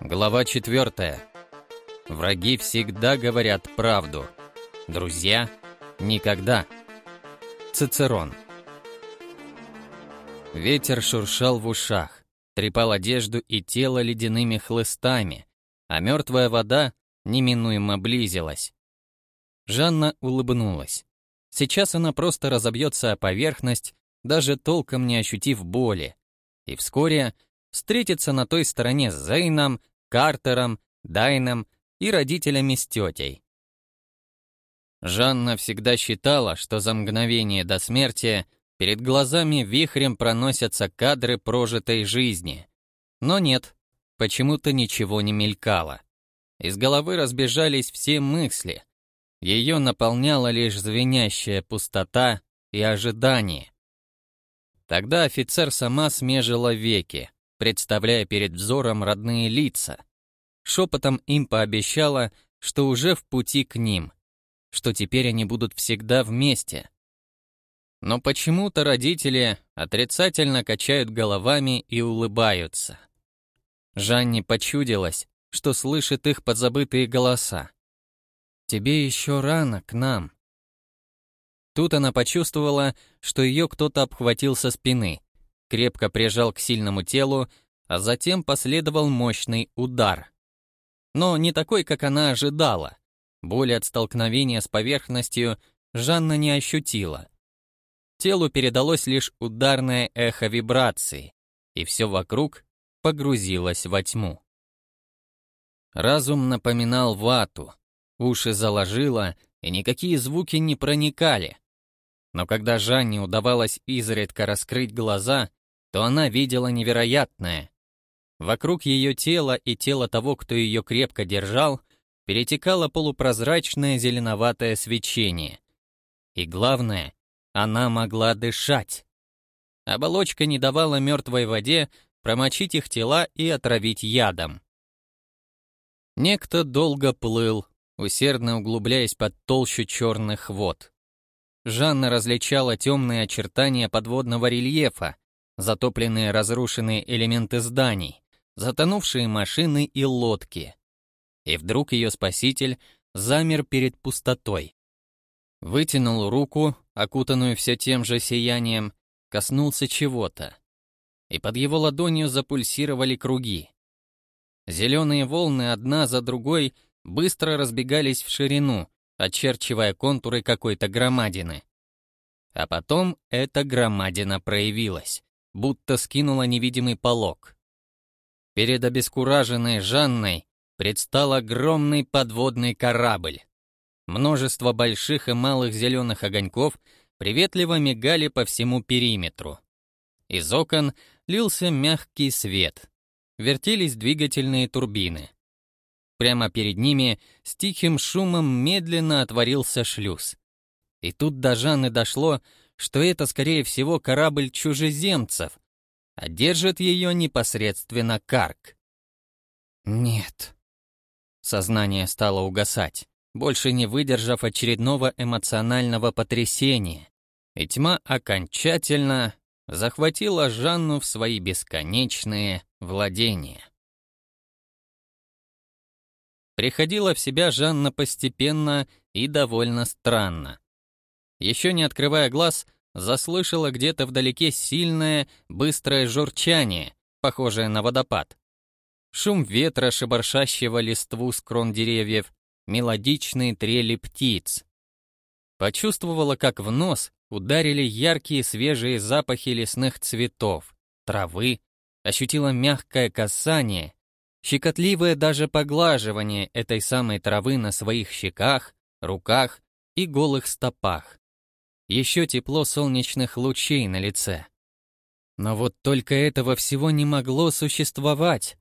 Глава 4. Враги всегда говорят правду. Друзья — никогда. Цицерон. Ветер шуршал в ушах, трепал одежду и тело ледяными хлыстами, а мертвая вода неминуемо близилась. Жанна улыбнулась. Сейчас она просто разобьется о поверхность, даже толком не ощутив боли. И вскоре встретится на той стороне с Зейном, Картером, Дайном и родителями с тетей. Жанна всегда считала, что за мгновение до смерти перед глазами вихрем проносятся кадры прожитой жизни. Но нет, почему-то ничего не мелькало. Из головы разбежались все мысли. Ее наполняла лишь звенящая пустота и ожидание. Тогда офицер сама смежила веки, представляя перед взором родные лица. Шепотом им пообещала, что уже в пути к ним, что теперь они будут всегда вместе. Но почему-то родители отрицательно качают головами и улыбаются. Жанне почудилось, что слышит их подзабытые голоса. «Тебе еще рано к нам», Тут она почувствовала, что ее кто-то обхватил со спины, крепко прижал к сильному телу, а затем последовал мощный удар. Но не такой, как она ожидала. Боли от столкновения с поверхностью Жанна не ощутила. Телу передалось лишь ударное эхо вибрации, и все вокруг погрузилось во тьму. Разум напоминал вату, уши заложило, и никакие звуки не проникали. Но когда Жанне удавалось изредка раскрыть глаза, то она видела невероятное. Вокруг ее тела и тела того, кто ее крепко держал, перетекало полупрозрачное зеленоватое свечение. И главное, она могла дышать. Оболочка не давала мертвой воде промочить их тела и отравить ядом. Некто долго плыл, усердно углубляясь под толщу черных вод. Жанна различала темные очертания подводного рельефа, затопленные разрушенные элементы зданий, затонувшие машины и лодки. И вдруг ее спаситель замер перед пустотой. Вытянул руку, окутанную все тем же сиянием, коснулся чего-то. И под его ладонью запульсировали круги. Зеленые волны одна за другой быстро разбегались в ширину, очерчивая контуры какой-то громадины. А потом эта громадина проявилась, будто скинула невидимый полог. Перед обескураженной Жанной предстал огромный подводный корабль. Множество больших и малых зеленых огоньков приветливо мигали по всему периметру. Из окон лился мягкий свет. Вертелись двигательные турбины. Прямо перед ними с тихим шумом медленно отворился шлюз. И тут до Жанны дошло, что это, скорее всего, корабль чужеземцев, а держит ее непосредственно Карк. «Нет». Сознание стало угасать, больше не выдержав очередного эмоционального потрясения, и тьма окончательно захватила Жанну в свои бесконечные владения. Приходила в себя Жанна постепенно и довольно странно. Еще не открывая глаз, заслышала где-то вдалеке сильное, быстрое журчание, похожее на водопад. Шум ветра, шебаршащего листву с крон деревьев, мелодичные трели птиц. Почувствовала, как в нос ударили яркие свежие запахи лесных цветов, травы, ощутила мягкое касание щекотливое даже поглаживание этой самой травы на своих щеках, руках и голых стопах. Еще тепло солнечных лучей на лице. Но вот только этого всего не могло существовать.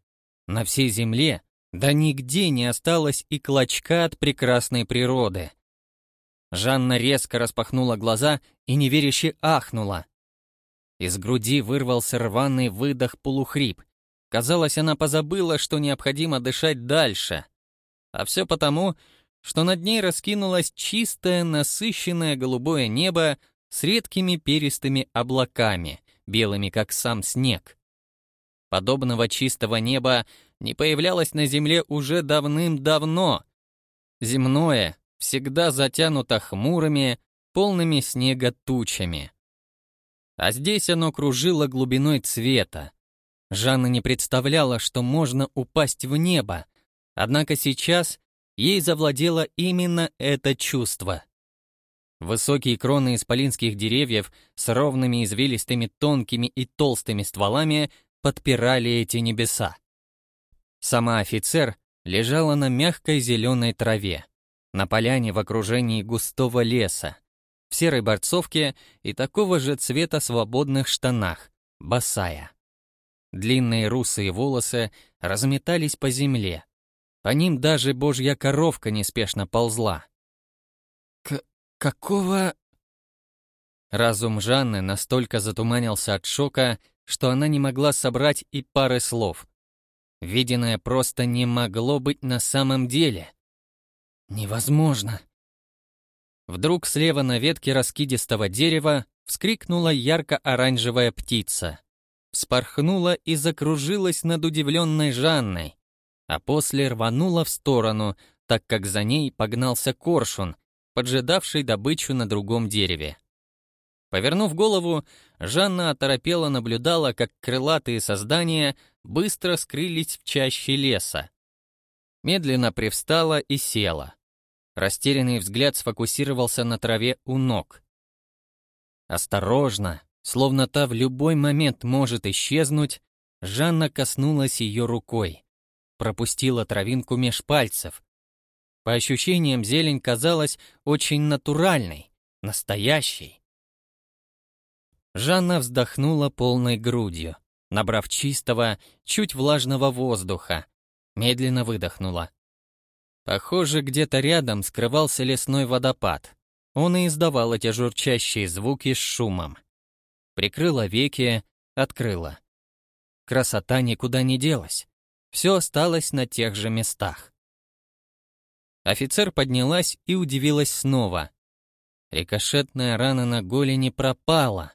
На всей земле да нигде не осталось и клочка от прекрасной природы. Жанна резко распахнула глаза и неверяще ахнула. Из груди вырвался рваный выдох-полухрип, Казалось, она позабыла, что необходимо дышать дальше. А все потому, что над ней раскинулось чистое, насыщенное голубое небо с редкими перистыми облаками, белыми как сам снег. Подобного чистого неба не появлялось на Земле уже давным-давно. Земное всегда затянуто хмурыми, полными снега тучами. А здесь оно кружило глубиной цвета. Жанна не представляла, что можно упасть в небо, однако сейчас ей завладело именно это чувство. Высокие кроны исполинских деревьев с ровными извилистыми тонкими и толстыми стволами подпирали эти небеса. Сама офицер лежала на мягкой зеленой траве, на поляне в окружении густого леса, в серой борцовке и такого же цвета свободных штанах, босая. Длинные русые волосы разметались по земле. По ним даже божья коровка неспешно ползла. «К... какого...» Разум Жанны настолько затуманился от шока, что она не могла собрать и пары слов. Виденное просто не могло быть на самом деле. Невозможно. Вдруг слева на ветке раскидистого дерева вскрикнула ярко-оранжевая птица. Вспорхнула и закружилась над удивленной Жанной, а после рванула в сторону, так как за ней погнался коршун, поджидавший добычу на другом дереве. Повернув голову, Жанна оторопела наблюдала, как крылатые создания быстро скрылись в чаще леса. Медленно привстала и села. Растерянный взгляд сфокусировался на траве у ног. Осторожно, словно та в любой момент может исчезнуть, Жанна коснулась ее рукой, пропустила травинку меж пальцев. По ощущениям, зелень казалась очень натуральной, настоящей. Жанна вздохнула полной грудью, набрав чистого, чуть влажного воздуха, медленно выдохнула. Похоже, где-то рядом скрывался лесной водопад. Он и издавал эти журчащие звуки с шумом. Прикрыла веки, открыла. Красота никуда не делась. Все осталось на тех же местах. Офицер поднялась и удивилась снова. Рикошетная рана на голени пропала.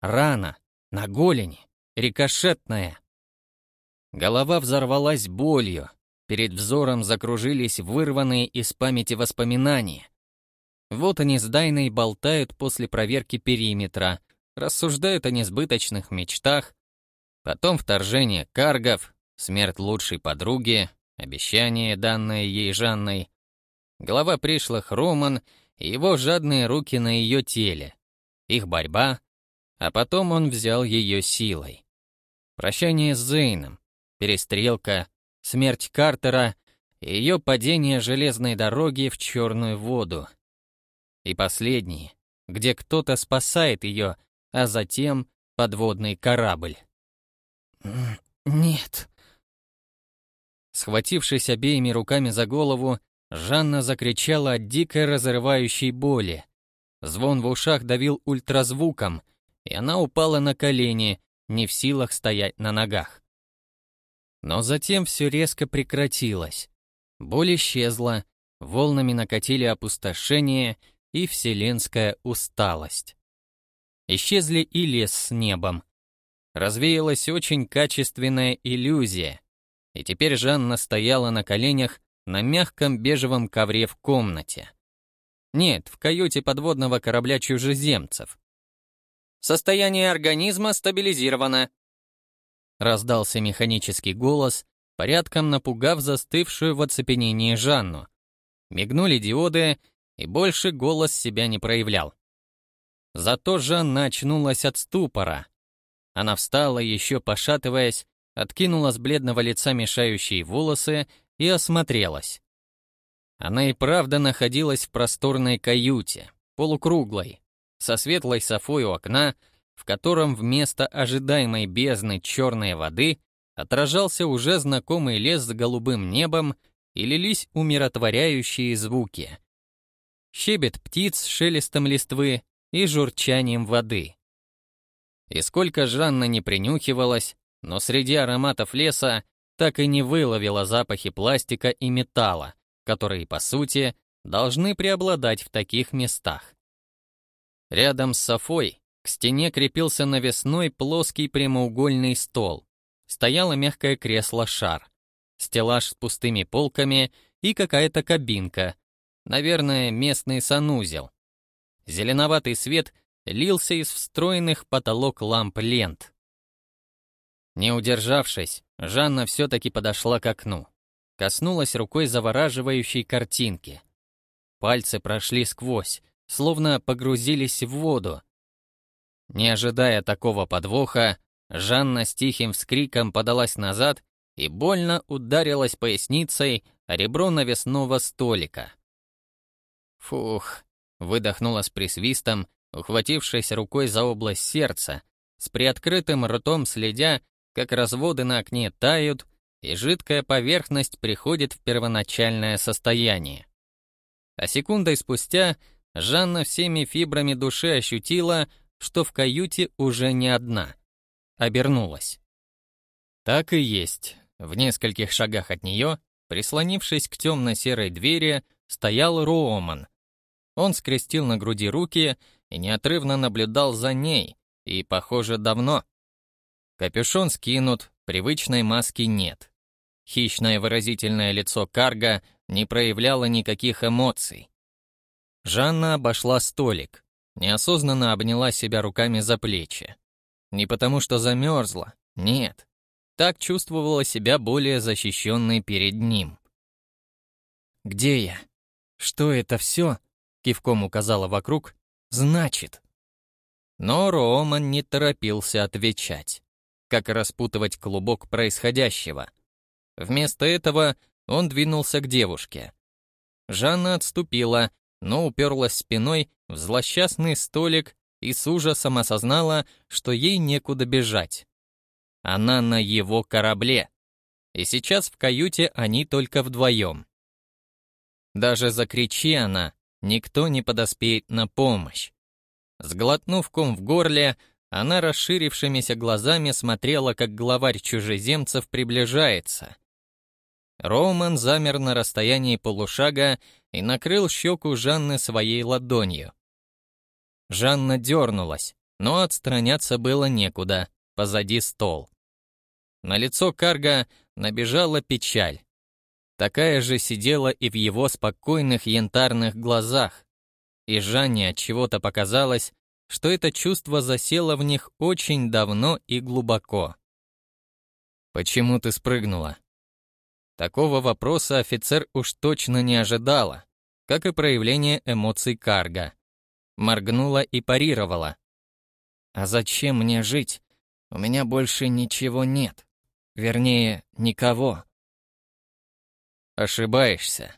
Рана на голени, рикошетная. Голова взорвалась болью, Перед взором закружились вырванные из памяти воспоминания. Вот они с Дайной болтают после проверки периметра, рассуждают о несбыточных мечтах, потом вторжение каргов, смерть лучшей подруги, обещание, данное ей Жанной, голова пришлых Роман и его жадные руки на ее теле, их борьба, а потом он взял ее силой. Прощание с Зейном, перестрелка, смерть Картера и ее падение железной дороги в черную воду. И последний, где кто-то спасает ее, а затем подводный корабль. «Нет». Схватившись обеими руками за голову, Жанна закричала от дикой разрывающей боли. Звон в ушах давил ультразвуком, и она упала на колени, не в силах стоять на ногах. Но затем все резко прекратилось. Боль исчезла, волнами накатили опустошение и вселенская усталость. Исчезли и лес с небом. Развеялась очень качественная иллюзия. И теперь Жанна стояла на коленях на мягком бежевом ковре в комнате. Нет, в каюте подводного корабля чужеземцев. Состояние организма стабилизировано. Раздался механический голос, порядком напугав застывшую в оцепенении Жанну. Мигнули диоды, и больше голос себя не проявлял. Зато Жанна очнулась от ступора. Она встала, еще пошатываясь, откинула с бледного лица мешающие волосы и осмотрелась. Она и правда находилась в просторной каюте, полукруглой, со светлой софой у окна, в котором вместо ожидаемой бездны черной воды отражался уже знакомый лес с голубым небом и лились умиротворяющие звуки. Щебет птиц с шелестом листвы и журчанием воды. И сколько Жанна не принюхивалась, но среди ароматов леса так и не выловила запахи пластика и металла, которые, по сути, должны преобладать в таких местах. Рядом с Софой к стене крепился навесной плоский прямоугольный стол. Стояло мягкое кресло-шар, стеллаж с пустыми полками и какая-то кабинка. Наверное, местный санузел. Зеленоватый свет лился из встроенных потолок ламп лент. Не удержавшись, Жанна все-таки подошла к окну. Коснулась рукой завораживающей картинки. Пальцы прошли сквозь, словно погрузились в воду. Не ожидая такого подвоха, Жанна с тихим вскриком подалась назад и больно ударилась поясницей о ребро навесного столика. Фух, выдохнула с присвистом, ухватившись рукой за область сердца, с приоткрытым ртом следя, как разводы на окне тают, и жидкая поверхность приходит в первоначальное состояние. А секундой спустя Жанна всеми фибрами души ощутила, что в каюте уже не одна. Обернулась. Так и есть. В нескольких шагах от нее, прислонившись к темно-серой двери, стоял Рооман. Он скрестил на груди руки и неотрывно наблюдал за ней, и, похоже, давно. Капюшон скинут, привычной маски нет. Хищное выразительное лицо Карга не проявляло никаких эмоций. Жанна обошла столик, неосознанно обняла себя руками за плечи. Не потому что замерзла, нет. Так чувствовала себя более защищенной перед ним. «Где я? Что это все?» — кивком указала вокруг. «Значит». Но Роман не торопился отвечать, как распутывать клубок происходящего. Вместо этого он двинулся к девушке. Жанна отступила, но уперлась спиной в злосчастный столик и с ужасом осознала, что ей некуда бежать. Она на его корабле. И сейчас в каюте они только вдвоем. Даже закричи она, никто не подоспеет на помощь. Сглотнув ком в горле, она расширившимися глазами смотрела, как главарь чужеземцев приближается. Роман замер на расстоянии полушага и накрыл щеку Жанны своей ладонью. Жанна дернулась, но отстраняться было некуда, позади стол. На лицо Карга набежала печаль. Такая же сидела и в его спокойных янтарных глазах. И Жанне от чего-то показалось, что это чувство засело в них очень давно и глубоко. «Почему ты спрыгнула?» Такого вопроса офицер уж точно не ожидала, как и проявление эмоций Карга. Моргнула и парировала. «А зачем мне жить? У меня больше ничего нет». Вернее, никого. Ошибаешься.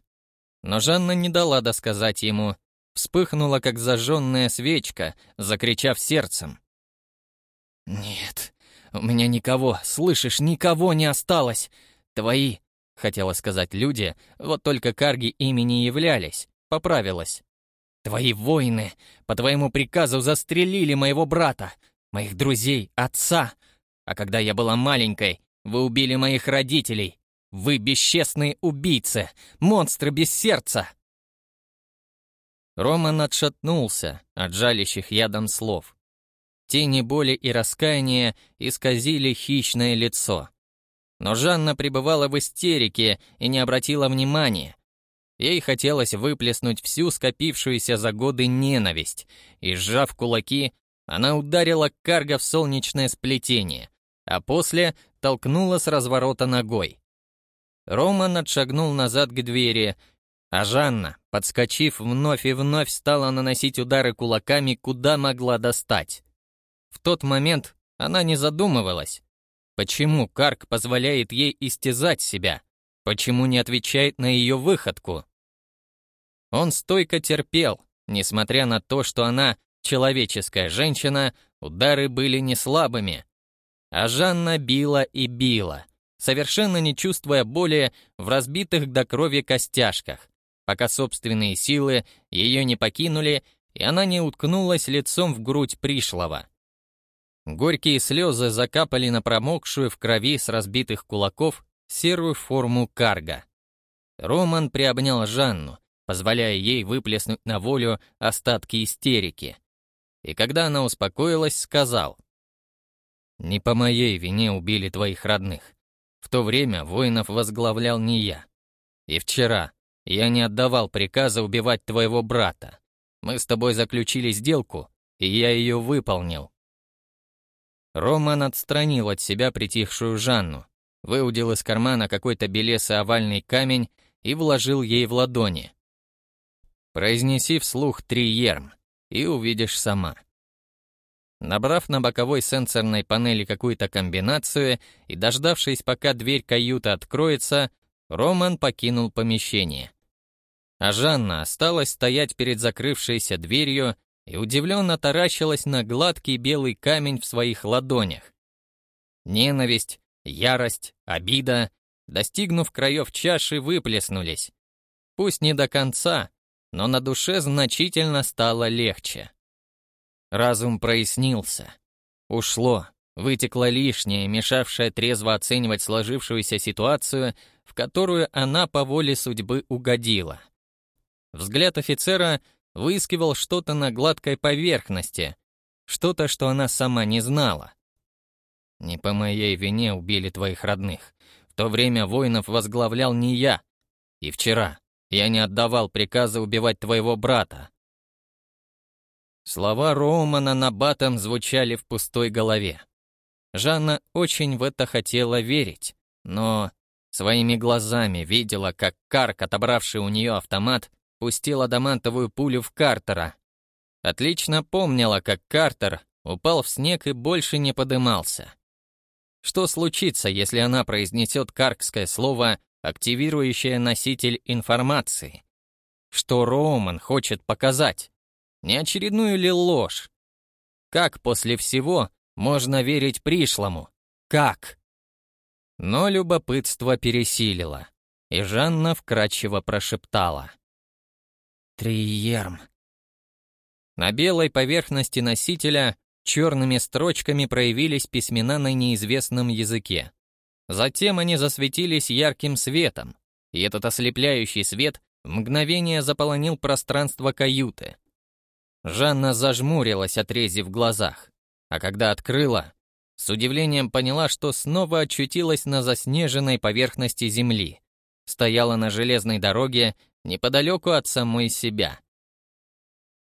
Но Жанна не дала досказать ему. Вспыхнула, как зажженная свечка, закричав сердцем. «Нет, у меня никого, слышишь, никого не осталось. Твои, — хотела сказать люди, вот только карги ими не являлись, поправилась. Твои воины по твоему приказу застрелили моего брата, моих друзей, отца. А когда я была маленькой, вы убили моих родителей! Вы бесчестные убийцы! Монстры без сердца!» Роман отшатнулся от жалящих ядом слов. Тени боли и раскаяния исказили хищное лицо. Но Жанна пребывала в истерике и не обратила внимания. Ей хотелось выплеснуть всю скопившуюся за годы ненависть, и, сжав кулаки, она ударила Карга в солнечное сплетение, а после толкнула с разворота ногой. Роман отшагнул назад к двери, а Жанна, подскочив вновь и вновь, стала наносить удары кулаками, куда могла достать. В тот момент она не задумывалась. Почему Карк позволяет ей истязать себя? Почему не отвечает на ее выходку? Он стойко терпел, несмотря на то, что она, человеческая женщина, удары были не слабыми, а Жанна била и била, совершенно не чувствуя боли в разбитых до крови костяшках, пока собственные силы ее не покинули, и она не уткнулась лицом в грудь пришлого. Горькие слезы закапали на промокшую в крови с разбитых кулаков серую форму карга. Роман приобнял Жанну, позволяя ей выплеснуть на волю остатки истерики. И когда она успокоилась, сказал — не по моей вине убили твоих родных. В то время воинов возглавлял не я. И вчера я не отдавал приказа убивать твоего брата. Мы с тобой заключили сделку, и я ее выполнил. Роман отстранил от себя притихшую Жанну, выудил из кармана какой-то белесый овальный камень и вложил ей в ладони. Произнеси вслух три ерм, и увидишь сама. Набрав на боковой сенсорной панели какую-то комбинацию и дождавшись, пока дверь каюты откроется, Роман покинул помещение. А Жанна осталась стоять перед закрывшейся дверью и удивленно таращилась на гладкий белый камень в своих ладонях. Ненависть, ярость, обида, достигнув краев чаши, выплеснулись. Пусть не до конца, но на душе значительно стало легче. Разум прояснился. Ушло, вытекло лишнее, мешавшее трезво оценивать сложившуюся ситуацию, в которую она по воле судьбы угодила. Взгляд офицера выискивал что-то на гладкой поверхности, что-то, что она сама не знала. «Не по моей вине убили твоих родных. В то время воинов возглавлял не я. И вчера я не отдавал приказа убивать твоего брата. Слова Роумана на батом звучали в пустой голове. Жанна очень в это хотела верить, но своими глазами видела, как Карк, отобравший у нее автомат, пустил адамантовую пулю в Картера. Отлично помнила, как Картер упал в снег и больше не подымался. Что случится, если она произнесет каркское слово, активирующее носитель информации? Что Роуман хочет показать? Не очередную ли ложь? Как после всего можно верить пришлому? Как? Но любопытство пересилило, и Жанна вкратчиво прошептала. «Триерм». На белой поверхности носителя черными строчками проявились письмена на неизвестном языке. Затем они засветились ярким светом, и этот ослепляющий свет в мгновение заполонил пространство каюты. Жанна зажмурилась, отрезив в глазах, а когда открыла, с удивлением поняла, что снова очутилась на заснеженной поверхности земли, стояла на железной дороге неподалеку от самой себя.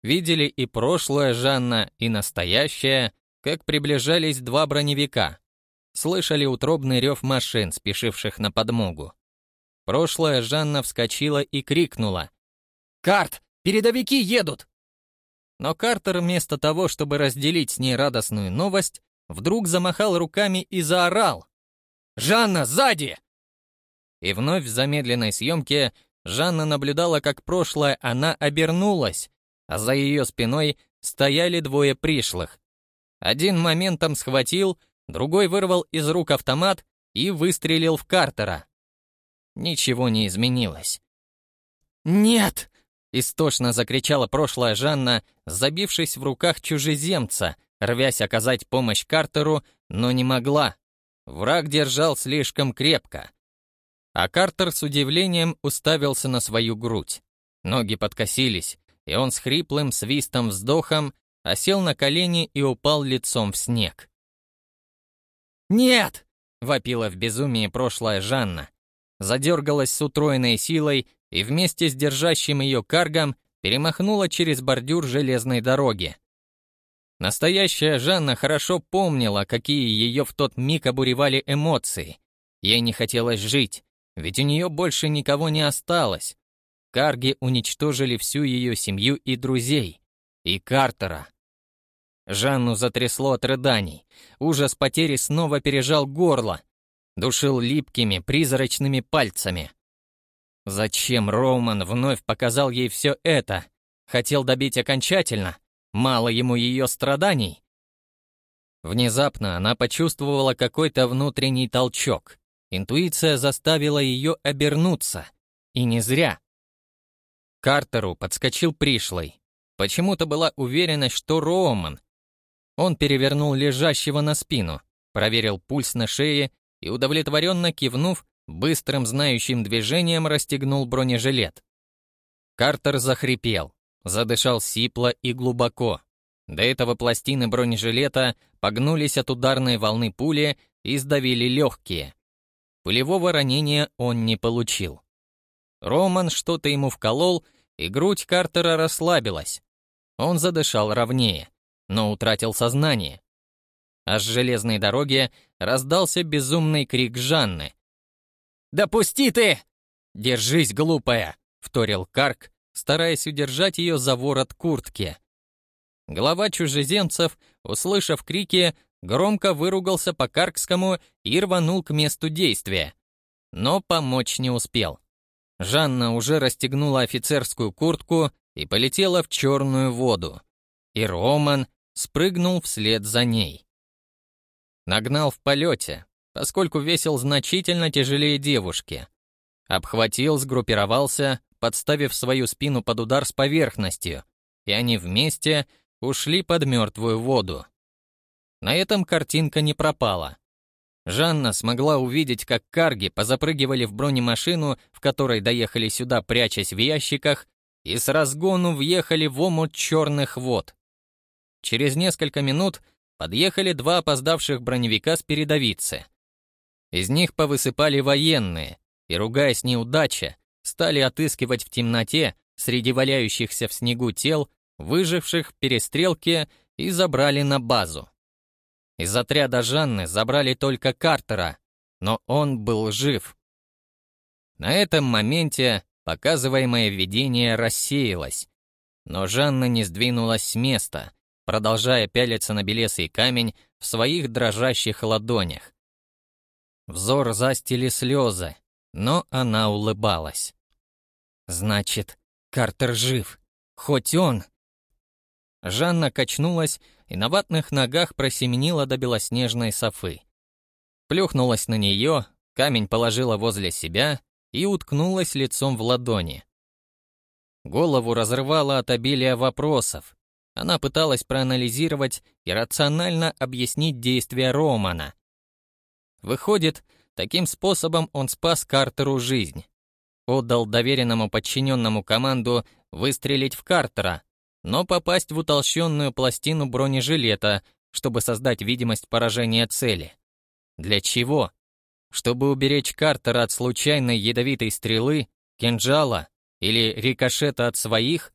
Видели и прошлое Жанна, и настоящее, как приближались два броневика. Слышали утробный рев машин, спешивших на подмогу. Прошлое Жанна вскочила и крикнула. «Карт! Передовики едут!» Но Картер вместо того, чтобы разделить с ней радостную новость, вдруг замахал руками и заорал. «Жанна, сзади!» И вновь в замедленной съемке Жанна наблюдала, как прошлое она обернулась, а за ее спиной стояли двое пришлых. Один моментом схватил, другой вырвал из рук автомат и выстрелил в Картера. Ничего не изменилось. «Нет!» Истошно закричала прошлая Жанна, забившись в руках чужеземца, рвясь оказать помощь Картеру, но не могла. Враг держал слишком крепко. А Картер с удивлением уставился на свою грудь. Ноги подкосились, и он с хриплым свистом-вздохом осел на колени и упал лицом в снег. «Нет!» — вопила в безумии прошлая Жанна. Задергалась с утроенной силой и вместе с держащим ее каргом перемахнула через бордюр железной дороги. Настоящая Жанна хорошо помнила, какие ее в тот миг обуревали эмоции. Ей не хотелось жить, ведь у нее больше никого не осталось. Карги уничтожили всю ее семью и друзей. И Картера. Жанну затрясло от рыданий. Ужас потери снова пережал горло. Душил липкими, призрачными пальцами. Зачем Роуман вновь показал ей все это? Хотел добить окончательно? Мало ему ее страданий? Внезапно она почувствовала какой-то внутренний толчок. Интуиция заставила ее обернуться. И не зря. Картеру подскочил пришлый. Почему-то была уверенность, что Роуман. Он перевернул лежащего на спину, проверил пульс на шее и, удовлетворенно кивнув, Быстрым знающим движением расстегнул бронежилет. Картер захрипел, задышал сипло и глубоко. До этого пластины бронежилета погнулись от ударной волны пули и сдавили легкие. Пулевого ранения он не получил. Роман что-то ему вколол, и грудь Картера расслабилась. Он задышал ровнее, но утратил сознание. А с железной дороги раздался безумный крик Жанны. «Да пусти ты!» «Держись, глупая!» — вторил Карк, стараясь удержать ее за ворот куртки. Глава чужеземцев, услышав крики, громко выругался по Каркскому и рванул к месту действия. Но помочь не успел. Жанна уже расстегнула офицерскую куртку и полетела в черную воду. И Роман спрыгнул вслед за ней. Нагнал в полете, поскольку весил значительно тяжелее девушки. Обхватил, сгруппировался, подставив свою спину под удар с поверхностью, и они вместе ушли под мертвую воду. На этом картинка не пропала. Жанна смогла увидеть, как карги позапрыгивали в бронемашину, в которой доехали сюда, прячась в ящиках, и с разгону въехали в омут черных вод. Через несколько минут подъехали два опоздавших броневика с передовицы. Из них повысыпали военные, и, ругаясь неудача, стали отыскивать в темноте среди валяющихся в снегу тел выживших в перестрелке и забрали на базу. Из отряда Жанны забрали только Картера, но он был жив. На этом моменте показываемое видение рассеялось, но Жанна не сдвинулась с места, продолжая пялиться на белесый камень в своих дрожащих ладонях. Взор застили слезы, но она улыбалась. «Значит, Картер жив. Хоть он...» Жанна качнулась и на ватных ногах просеменила до белоснежной софы. Плюхнулась на нее, камень положила возле себя и уткнулась лицом в ладони. Голову разрывало от обилия вопросов. Она пыталась проанализировать и рационально объяснить действия Романа. Выходит, таким способом он спас Картеру жизнь. Отдал доверенному подчиненному команду выстрелить в Картера, но попасть в утолщенную пластину бронежилета, чтобы создать видимость поражения цели. Для чего? Чтобы уберечь Картера от случайной ядовитой стрелы, кинжала или рикошета от своих?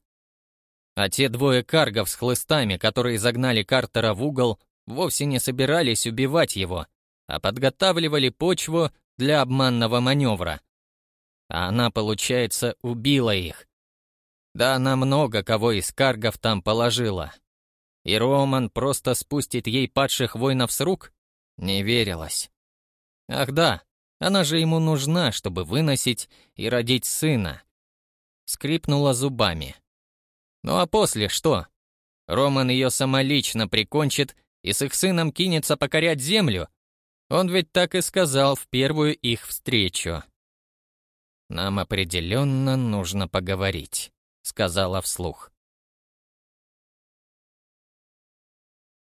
А те двое каргов с хлыстами, которые загнали Картера в угол, вовсе не собирались убивать его, а подготавливали почву для обманного маневра. А она, получается, убила их. Да она много кого из каргов там положила. И Роман просто спустит ей падших воинов с рук? Не верилось. Ах да, она же ему нужна, чтобы выносить и родить сына. Скрипнула зубами. Ну а после что? Роман ее самолично прикончит и с их сыном кинется покорять землю? Он ведь так и сказал в первую их встречу. Нам определенно нужно поговорить сказала вслух.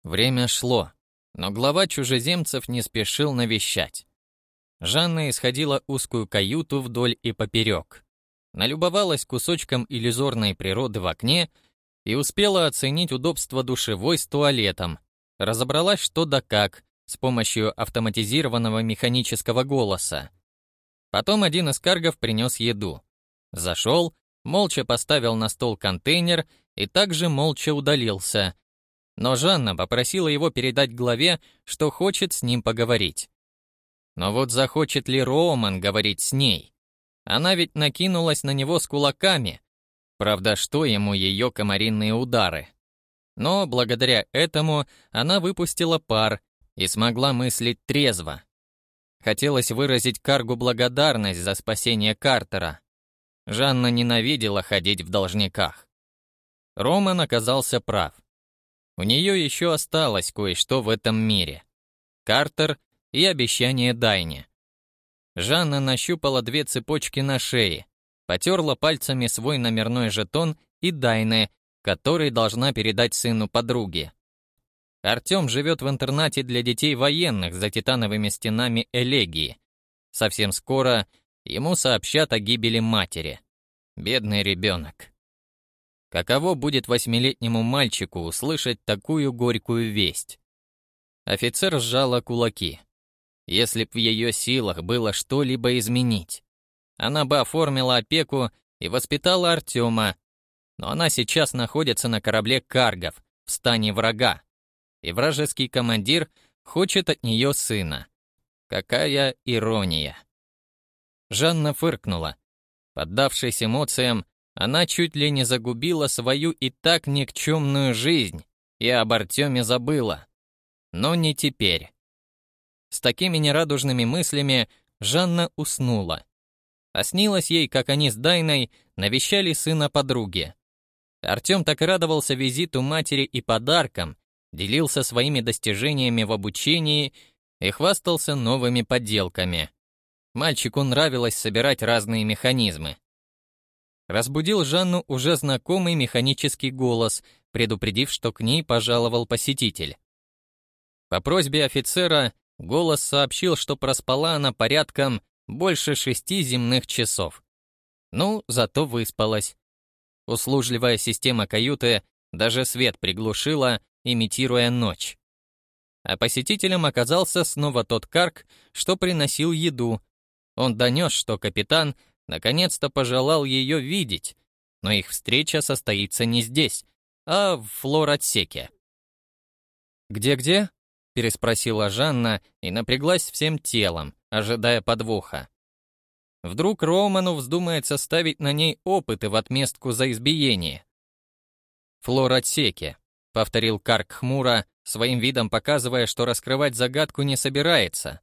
Время шло, но глава чужеземцев не спешил навещать. Жанна исходила узкую каюту вдоль и поперек, налюбовалась кусочком иллюзорной природы в окне и успела оценить удобство душевой с туалетом, разобралась что да как с помощью автоматизированного механического голоса. Потом один из каргов принес еду. Зашел, молча поставил на стол контейнер и также молча удалился. Но Жанна попросила его передать главе, что хочет с ним поговорить. Но вот захочет ли Роман говорить с ней? Она ведь накинулась на него с кулаками. Правда, что ему ее комаринные удары? Но благодаря этому она выпустила пар и смогла мыслить трезво. Хотелось выразить Каргу благодарность за спасение Картера, Жанна ненавидела ходить в должниках. Роман оказался прав. У нее еще осталось кое-что в этом мире. Картер и обещание Дайне. Жанна нащупала две цепочки на шее, потерла пальцами свой номерной жетон и Дайне, который должна передать сыну подруги. Артем живет в интернате для детей военных за титановыми стенами Элегии. Совсем скоро Ему сообщат о гибели матери. Бедный ребенок. Каково будет восьмилетнему мальчику услышать такую горькую весть? Офицер сжала кулаки. если б в ее силах было что-либо изменить. Она бы оформила опеку и воспитала Артема, но она сейчас находится на корабле каргов в стане врага, и вражеский командир хочет от нее сына. Какая ирония. Жанна фыркнула. Поддавшись эмоциям, она чуть ли не загубила свою и так никчемную жизнь и об Артеме забыла. Но не теперь. С такими нерадужными мыслями Жанна уснула. А снилось ей, как они с Дайной навещали сына подруги. Артем так радовался визиту матери и подаркам, делился своими достижениями в обучении и хвастался новыми подделками. Мальчику нравилось собирать разные механизмы. Разбудил Жанну уже знакомый механический голос, предупредив, что к ней пожаловал посетитель. По просьбе офицера голос сообщил, что проспала она порядком больше шести земных часов. Ну, зато выспалась. Услужливая система каюты даже свет приглушила, имитируя ночь. А посетителем оказался снова тот карк, что приносил еду. Он донес, что капитан наконец-то пожелал ее видеть, но их встреча состоится не здесь, а в флор-отсеке. «Где-где?» — переспросила Жанна и напряглась всем телом, ожидая подвоха. Вдруг Роману вздумается ставить на ней опыты в отместку за избиение. «Флор-отсеке», — повторил Карк хмуро, своим видом показывая, что раскрывать загадку не собирается.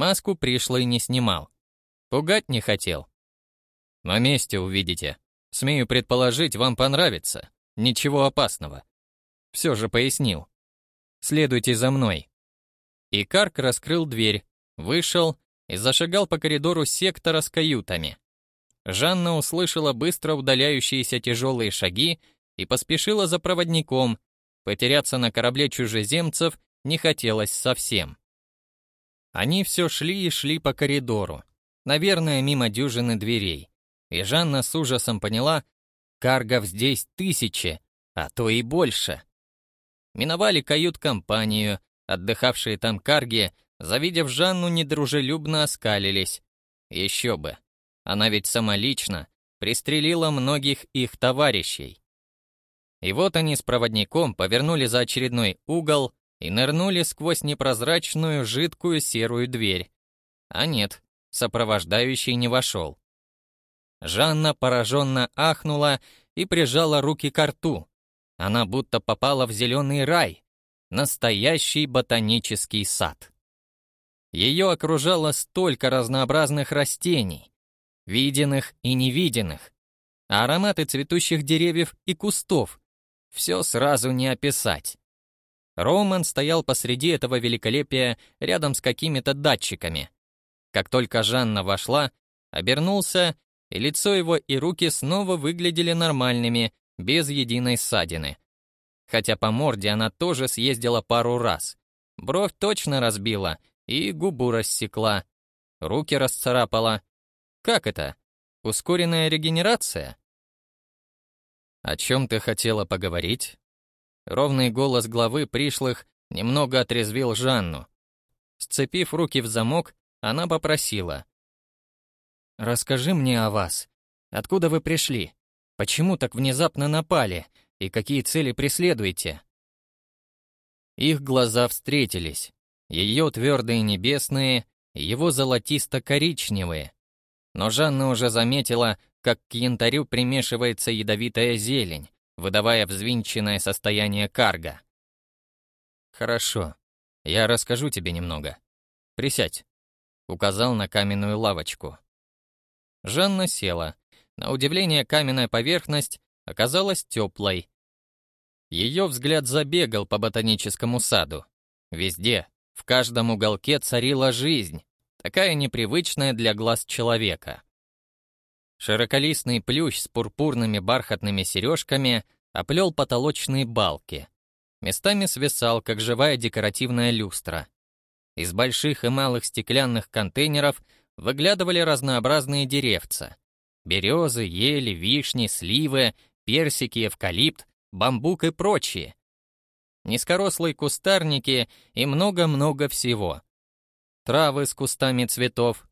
Маску пришлый не снимал. Пугать не хотел. На месте увидите. Смею предположить, вам понравится. Ничего опасного. Все же пояснил. Следуйте за мной. И Карк раскрыл дверь, вышел и зашагал по коридору сектора с каютами. Жанна услышала быстро удаляющиеся тяжелые шаги и поспешила за проводником. Потеряться на корабле чужеземцев не хотелось совсем. Они все шли и шли по коридору, наверное, мимо дюжины дверей. И Жанна с ужасом поняла, каргов здесь тысячи, а то и больше. Миновали кают-компанию, отдыхавшие там карги, завидев Жанну, недружелюбно оскалились. Еще бы, она ведь самолично пристрелила многих их товарищей. И вот они с проводником повернули за очередной угол и нырнули сквозь непрозрачную жидкую серую дверь. А нет, сопровождающий не вошел. Жанна пораженно ахнула и прижала руки к рту. Она будто попала в зеленый рай, настоящий ботанический сад. Ее окружало столько разнообразных растений, виденных и невиденных, ароматы цветущих деревьев и кустов. Все сразу не описать. Роман стоял посреди этого великолепия рядом с какими-то датчиками. Как только Жанна вошла, обернулся и лицо его и руки снова выглядели нормальными, без единой ссадины. Хотя по морде она тоже съездила пару раз. Бровь точно разбила и губу рассекла. Руки расцарапала. Как это? Ускоренная регенерация? «О чем ты хотела поговорить?» Ровный голос главы пришлых немного отрезвил Жанну. Сцепив руки в замок, она попросила. «Расскажи мне о вас. Откуда вы пришли? Почему так внезапно напали? И какие цели преследуете?» Их глаза встретились. Ее твердые небесные, его золотисто-коричневые. Но Жанна уже заметила, как к янтарю примешивается ядовитая зелень, выдавая взвинченное состояние карга. «Хорошо, я расскажу тебе немного. Присядь», — указал на каменную лавочку. Жанна села. На удивление, каменная поверхность оказалась теплой. Ее взгляд забегал по ботаническому саду. Везде, в каждом уголке царила жизнь, такая непривычная для глаз человека. Широколистный плющ с пурпурными бархатными сережками оплел потолочные балки. Местами свисал, как живая декоративная люстра. Из больших и малых стеклянных контейнеров выглядывали разнообразные деревца. Березы, ели, вишни, сливы, персики, эвкалипт, бамбук и прочие. Низкорослые кустарники и много-много всего. травы с кустами цветов.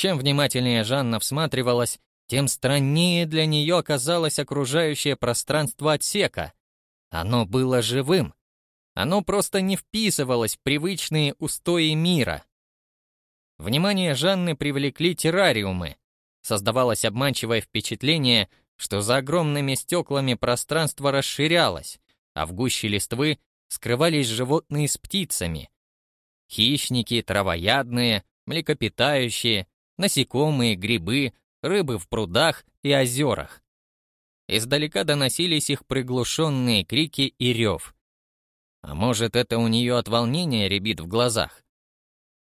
Чем внимательнее Жанна всматривалась, тем страннее для нее оказалось окружающее пространство отсека. Оно было живым. Оно просто не вписывалось в привычные устои мира. Внимание Жанны привлекли террариумы. Создавалось обманчивое впечатление, что за огромными стеклами пространство расширялось, а в гуще листвы скрывались животные с птицами. Хищники, травоядные, млекопитающие, насекомые, грибы, рыбы в прудах и озерах. Издалека доносились их приглушенные крики и рев. А может, это у нее от волнения рябит в глазах?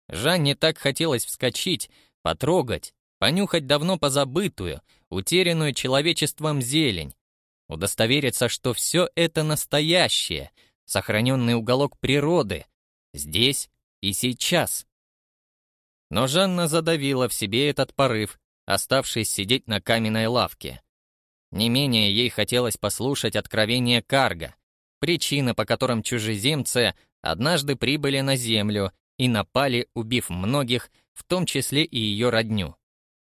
Жанне так хотелось вскочить, потрогать, понюхать давно позабытую, утерянную человечеством зелень, удостовериться, что все это настоящее, сохраненный уголок природы, здесь и сейчас. Но Жанна задавила в себе этот порыв, оставшись сидеть на каменной лавке. Не менее ей хотелось послушать откровение Карга, причина, по которым чужеземцы однажды прибыли на землю и напали, убив многих, в том числе и ее родню.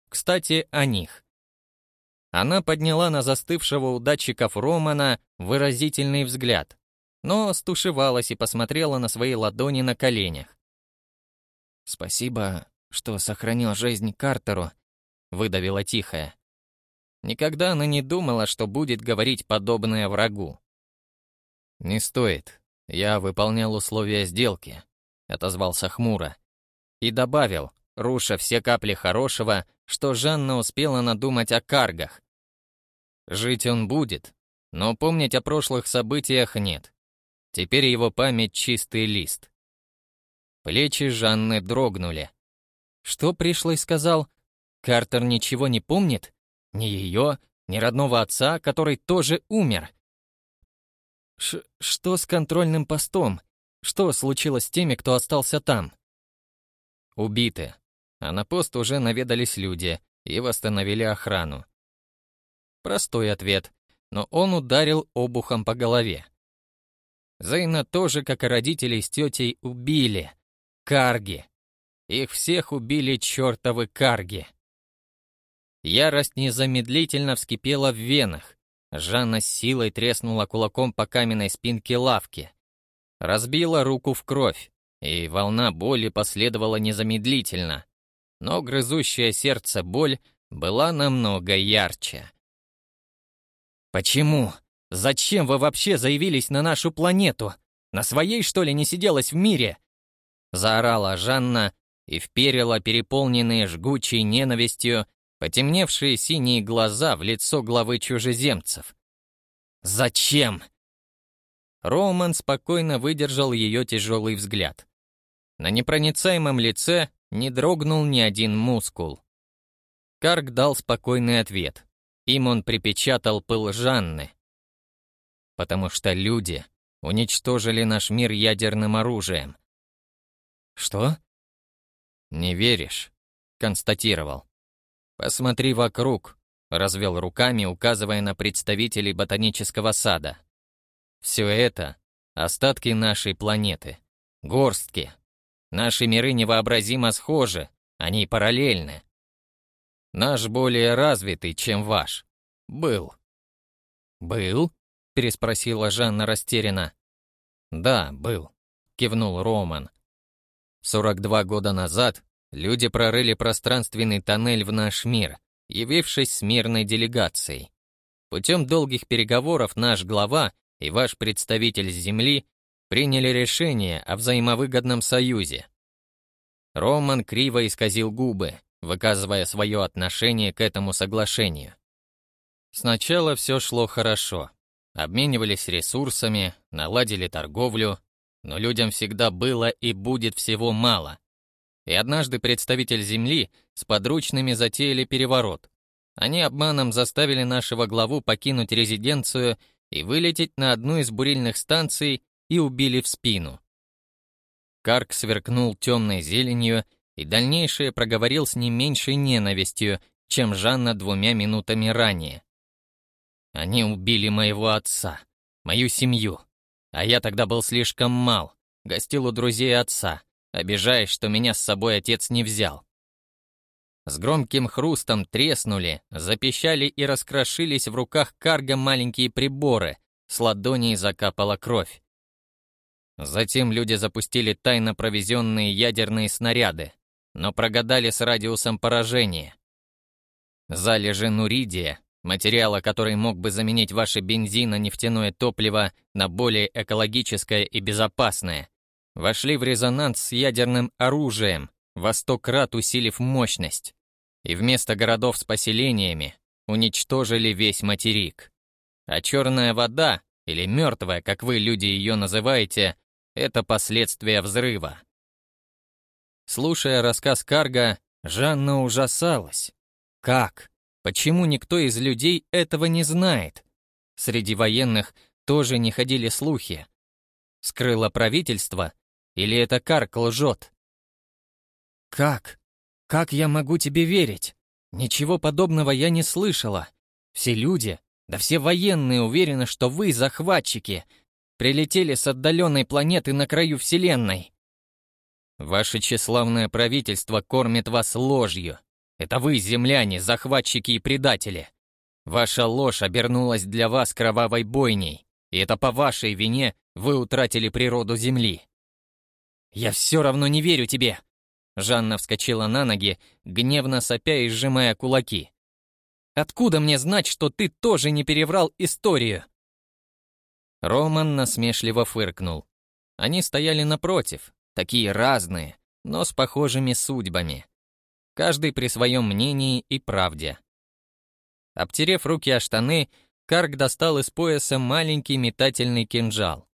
Кстати, о них. Она подняла на застывшего у датчиков Романа выразительный взгляд, но стушевалась и посмотрела на свои ладони на коленях. «Спасибо, что сохранил жизнь Картеру», — выдавила тихая. Никогда она не думала, что будет говорить подобное врагу. «Не стоит. Я выполнял условия сделки», — отозвался хмуро. И добавил, руша все капли хорошего, что Жанна успела надумать о каргах. Жить он будет, но помнить о прошлых событиях нет. Теперь его память чистый лист. Плечи Жанны дрогнули. Что пришлый сказал? Картер ничего не помнит? Ни ее, ни родного отца, который тоже умер. Ш что с контрольным постом? Что случилось с теми, кто остался там? Убиты. А на пост уже наведались люди и восстановили охрану. Простой ответ, но он ударил обухом по голове. Зейна тоже, как и родителей с тетей, убили. Карги. Их всех убили чертовы карги. Ярость незамедлительно вскипела в венах. Жанна с силой треснула кулаком по каменной спинке лавки. Разбила руку в кровь, и волна боли последовала незамедлительно. Но грызущее сердце боль была намного ярче. «Почему? Зачем вы вообще заявились на нашу планету? На своей, что ли, не сиделась в мире?» Заорала Жанна и вперила переполненные жгучей ненавистью потемневшие синие глаза в лицо главы чужеземцев. «Зачем?» Роман спокойно выдержал ее тяжелый взгляд. На непроницаемом лице не дрогнул ни один мускул. Карк дал спокойный ответ. Им он припечатал пыл Жанны. «Потому что люди уничтожили наш мир ядерным оружием. «Что?» «Не веришь?» — констатировал. «Посмотри вокруг», — развел руками, указывая на представителей ботанического сада. «Все это — остатки нашей планеты. Горстки. Наши миры невообразимо схожи, они параллельны. Наш более развитый, чем ваш. Был». «Был?» — переспросила Жанна растерянно. «Да, был», — кивнул Роман. 42 года назад люди прорыли пространственный тоннель в наш мир, явившись с мирной делегацией. Путем долгих переговоров наш глава и ваш представитель с Земли приняли решение о взаимовыгодном союзе. Роман криво исказил губы, выказывая свое отношение к этому соглашению. Сначала все шло хорошо. Обменивались ресурсами, наладили торговлю, но людям всегда было и будет всего мало. И однажды представитель Земли с подручными затеяли переворот. Они обманом заставили нашего главу покинуть резиденцию и вылететь на одну из бурильных станций и убили в спину. Карк сверкнул темной зеленью и дальнейшее проговорил с не меньшей ненавистью, чем Жанна двумя минутами ранее. «Они убили моего отца, мою семью, а я тогда был слишком мал, гостил у друзей отца, обижаясь, что меня с собой отец не взял. С громким хрустом треснули, запищали и раскрошились в руках карга маленькие приборы, с ладоней закапала кровь. Затем люди запустили тайно провезенные ядерные снаряды, но прогадали с радиусом поражения. Залежи нуридия, материала, который мог бы заменить ваше бензино-нефтяное топливо на более экологическое и безопасное, вошли в резонанс с ядерным оружием, во сто крат усилив мощность, и вместо городов с поселениями уничтожили весь материк. А черная вода, или мертвая, как вы, люди, ее называете, это последствия взрыва. Слушая рассказ Карга, Жанна ужасалась. Как? Почему никто из людей этого не знает? Среди военных тоже не ходили слухи. Скрыло правительство? Или это Карк лжет? Как? Как я могу тебе верить? Ничего подобного я не слышала. Все люди, да все военные уверены, что вы захватчики, Прилетели с отдаленной планеты на краю Вселенной. Ваше тщеславное правительство кормит вас ложью. Это вы, земляне, захватчики и предатели. Ваша ложь обернулась для вас кровавой бойней, и это по вашей вине вы утратили природу Земли. Я все равно не верю тебе. Жанна вскочила на ноги, гневно сопя и сжимая кулаки. Откуда мне знать, что ты тоже не переврал историю? Роман насмешливо фыркнул. Они стояли напротив, такие разные, но с похожими судьбами. Каждый при своем мнении и правде. Обтерев руки о штаны, Карк достал из пояса маленький метательный кинжал.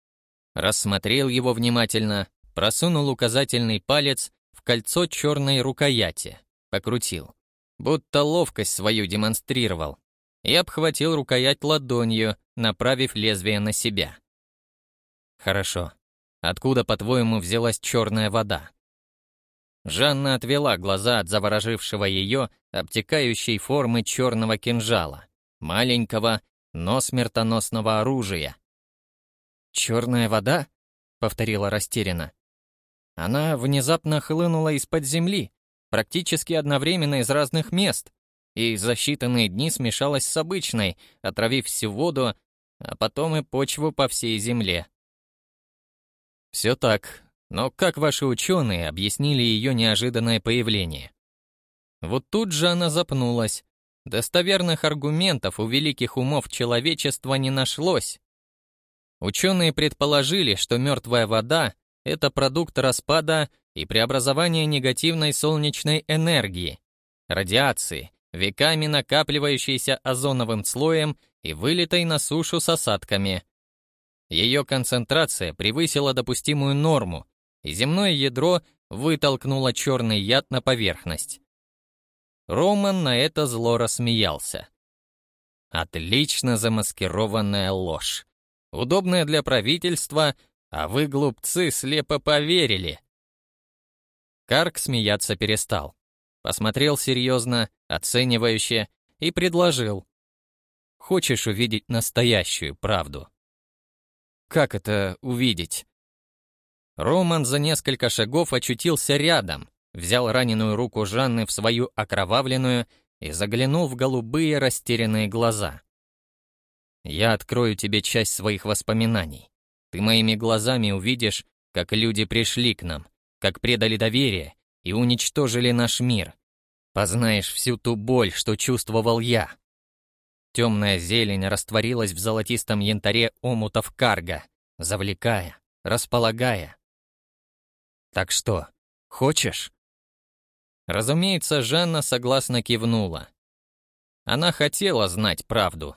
Рассмотрел его внимательно, просунул указательный палец в кольцо черной рукояти, покрутил. Будто ловкость свою демонстрировал и обхватил рукоять ладонью, направив лезвие на себя. «Хорошо. Откуда, по-твоему, взялась черная вода?» Жанна отвела глаза от заворожившего ее обтекающей формы черного кинжала, маленького, но смертоносного оружия. «Черная вода?» — повторила растерянно. Она внезапно хлынула из-под земли, практически одновременно из разных мест, и за считанные дни смешалась с обычной, отравив всю воду, а потом и почву по всей земле. Все так, но как ваши ученые объяснили ее неожиданное появление? Вот тут же она запнулась. Достоверных аргументов у великих умов человечества не нашлось. Ученые предположили, что мертвая вода — это продукт распада и преобразования негативной солнечной энергии, радиации, веками накапливающейся озоновым слоем и вылитой на сушу с осадками. Ее концентрация превысила допустимую норму, и земное ядро вытолкнуло черный яд на поверхность. Роман на это зло рассмеялся. Отлично замаскированная ложь. Удобная для правительства, а вы, глупцы, слепо поверили. Карк смеяться перестал посмотрел серьезно, оценивающе и предложил. «Хочешь увидеть настоящую правду?» «Как это увидеть?» Роман за несколько шагов очутился рядом, взял раненую руку Жанны в свою окровавленную и заглянул в голубые растерянные глаза. «Я открою тебе часть своих воспоминаний. Ты моими глазами увидишь, как люди пришли к нам, как предали доверие и уничтожили наш мир. Познаешь всю ту боль, что чувствовал я. Темная зелень растворилась в золотистом янтаре омутов карга, завлекая, располагая. Так что, хочешь? Разумеется, Жанна согласно кивнула. Она хотела знать правду.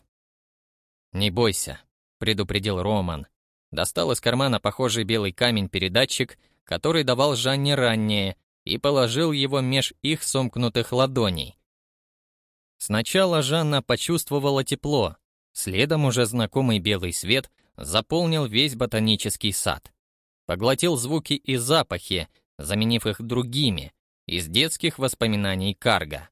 «Не бойся», — предупредил Роман. Достал из кармана похожий белый камень-передатчик, который давал Жанне ранее, и положил его меж их сомкнутых ладоней. Сначала Жанна почувствовала тепло, следом уже знакомый белый свет заполнил весь ботанический сад. Поглотил звуки и запахи, заменив их другими, из детских воспоминаний Карга.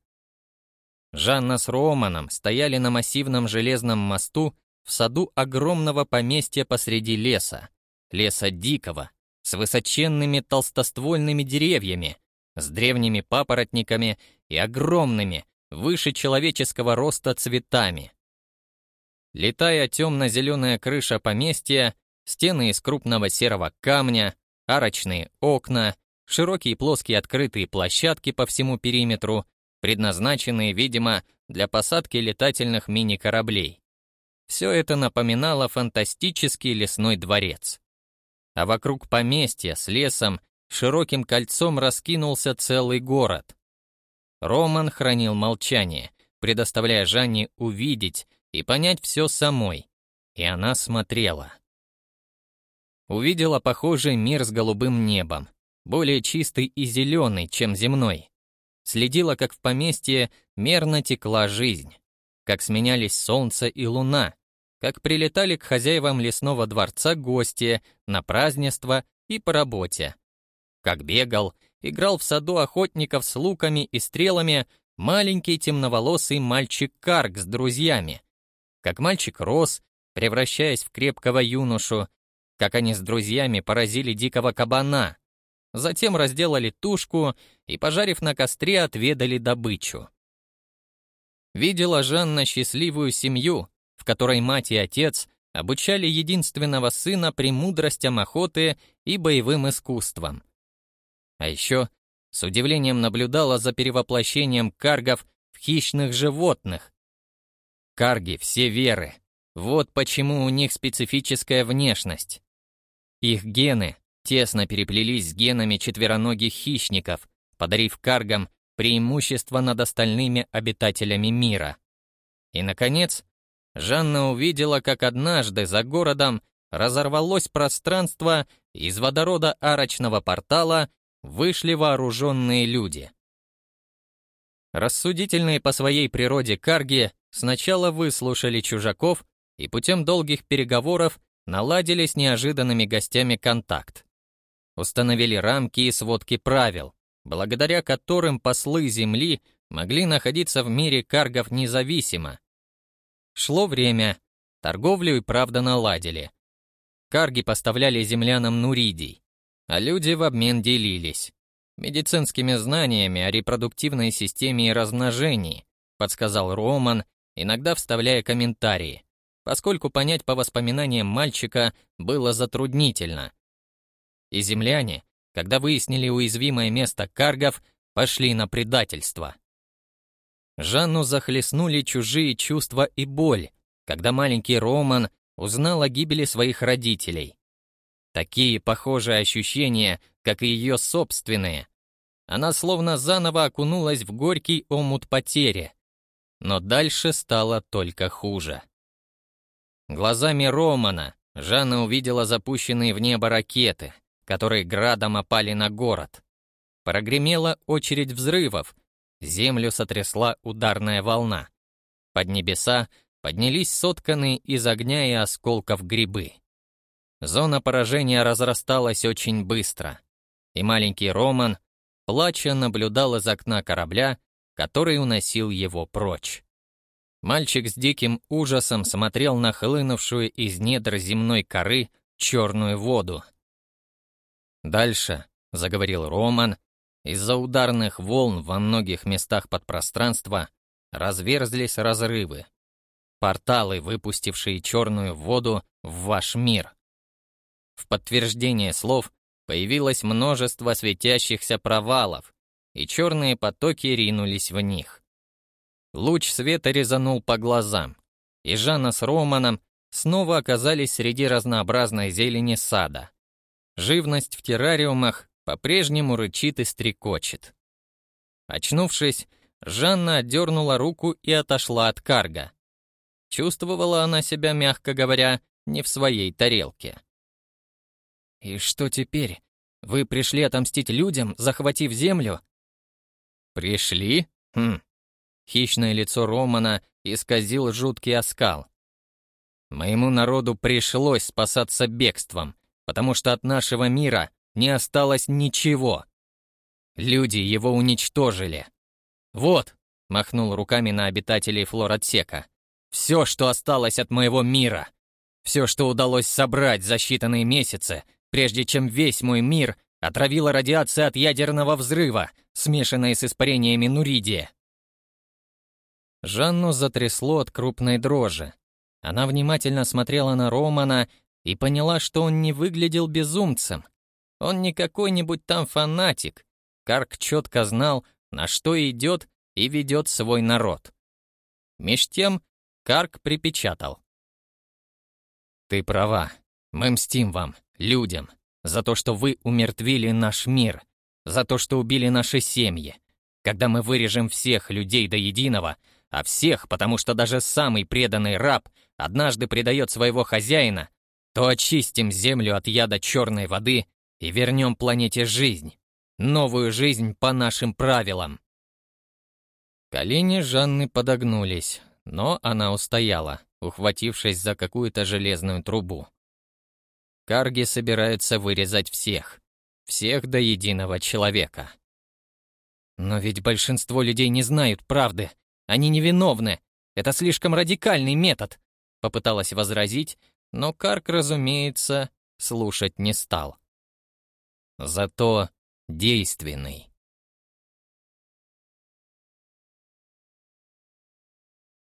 Жанна с Романом стояли на массивном железном мосту в саду огромного поместья посреди леса, леса дикого, с высоченными толстоствольными деревьями, с древними папоротниками и огромными, выше человеческого роста цветами. Летая темно-зеленая крыша поместья, стены из крупного серого камня, арочные окна, широкие плоские открытые площадки по всему периметру, предназначенные, видимо, для посадки летательных мини-кораблей. Все это напоминало фантастический лесной дворец. А вокруг поместья с лесом широким кольцом раскинулся целый город. Роман хранил молчание, предоставляя Жанне увидеть и понять все самой, и она смотрела. Увидела похожий мир с голубым небом, более чистый и зеленый, чем земной. Следила, как в поместье мерно текла жизнь, как сменялись солнце и луна, как прилетали к хозяевам лесного дворца гости на празднество и по работе, как бегал, играл в саду охотников с луками и стрелами маленький темноволосый мальчик Карг с друзьями, как мальчик рос, превращаясь в крепкого юношу, как они с друзьями поразили дикого кабана, затем разделали тушку и, пожарив на костре, отведали добычу. Видела Жанна счастливую семью, в которой мать и отец обучали единственного сына премудростям охоты и боевым искусствам. А еще с удивлением наблюдала за перевоплощением каргов в хищных животных. Карги все веры. Вот почему у них специфическая внешность. Их гены тесно переплелись с генами четвероногих хищников, подарив каргам преимущество над остальными обитателями мира. И, наконец, Жанна увидела, как однажды за городом разорвалось пространство, из водорода арочного портала вышли вооруженные люди. Рассудительные по своей природе карги сначала выслушали чужаков и путем долгих переговоров наладили с неожиданными гостями контакт. Установили рамки и сводки правил, благодаря которым послы Земли могли находиться в мире каргов независимо. Шло время, торговлю и правда наладили. Карги поставляли землянам нуридий, а люди в обмен делились. Медицинскими знаниями о репродуктивной системе и размножении, подсказал Роман, иногда вставляя комментарии поскольку понять по воспоминаниям мальчика было затруднительно. И земляне, когда выяснили уязвимое место каргов, пошли на предательство. Жанну захлестнули чужие чувства и боль, когда маленький Роман узнал о гибели своих родителей. Такие похожие ощущения, как и ее собственные. Она словно заново окунулась в горький омут потери. Но дальше стало только хуже. Глазами Романа Жанна увидела запущенные в небо ракеты, которые градом опали на город. Прогремела очередь взрывов, землю сотрясла ударная волна. Под небеса поднялись сотканные из огня и осколков грибы. Зона поражения разрасталась очень быстро, и маленький Роман, плача, наблюдал из окна корабля, который уносил его прочь. Мальчик с диким ужасом смотрел на хлынувшую из недр земной коры черную воду. «Дальше», — заговорил Роман, из-за ударных волн во многих местах подпространства разверзлись разрывы. Порталы, выпустившие черную воду в ваш мир. В подтверждение слов появилось множество светящихся провалов, и черные потоки ринулись в них. Луч света резанул по глазам, и Жанна с Романом снова оказались среди разнообразной зелени сада. Живность в террариумах по-прежнему рычит и стрекочет. Очнувшись, Жанна отдернула руку и отошла от карга. Чувствовала она себя, мягко говоря, не в своей тарелке. «И что теперь? Вы пришли отомстить людям, захватив землю?» «Пришли? Хм, Хищное лицо Романа исказил жуткий оскал. Моему народу пришлось спасаться бегством, потому что от нашего мира не осталось ничего. Люди его уничтожили. Вот, махнул руками на обитателей флоротсека. Все, что осталось от моего мира. Все, что удалось собрать за считанные месяцы, прежде чем весь мой мир отравила радиация от ядерного взрыва, смешанная с испарениями Нуридия. Жанну затрясло от крупной дрожи. Она внимательно смотрела на Романа и поняла, что он не выглядел безумцем. Он не какой-нибудь там фанатик. Карк четко знал, на что идет и ведет свой народ. Меж тем Карк припечатал. «Ты права. Мы мстим вам, людям, за то, что вы умертвили наш мир, за то, что убили наши семьи. Когда мы вырежем всех людей до единого, а всех, потому что даже самый преданный раб однажды предает своего хозяина, то очистим землю от яда черной воды и вернем планете жизнь. Новую жизнь по нашим правилам. Колени Жанны подогнулись, но она устояла, ухватившись за какую-то железную трубу. Карги собираются вырезать всех. Всех до единого человека. Но ведь большинство людей не знают правды. Они невиновны. Это слишком радикальный метод. Попыталась возразить, но Карк, разумеется, слушать не стал. Зато действенный.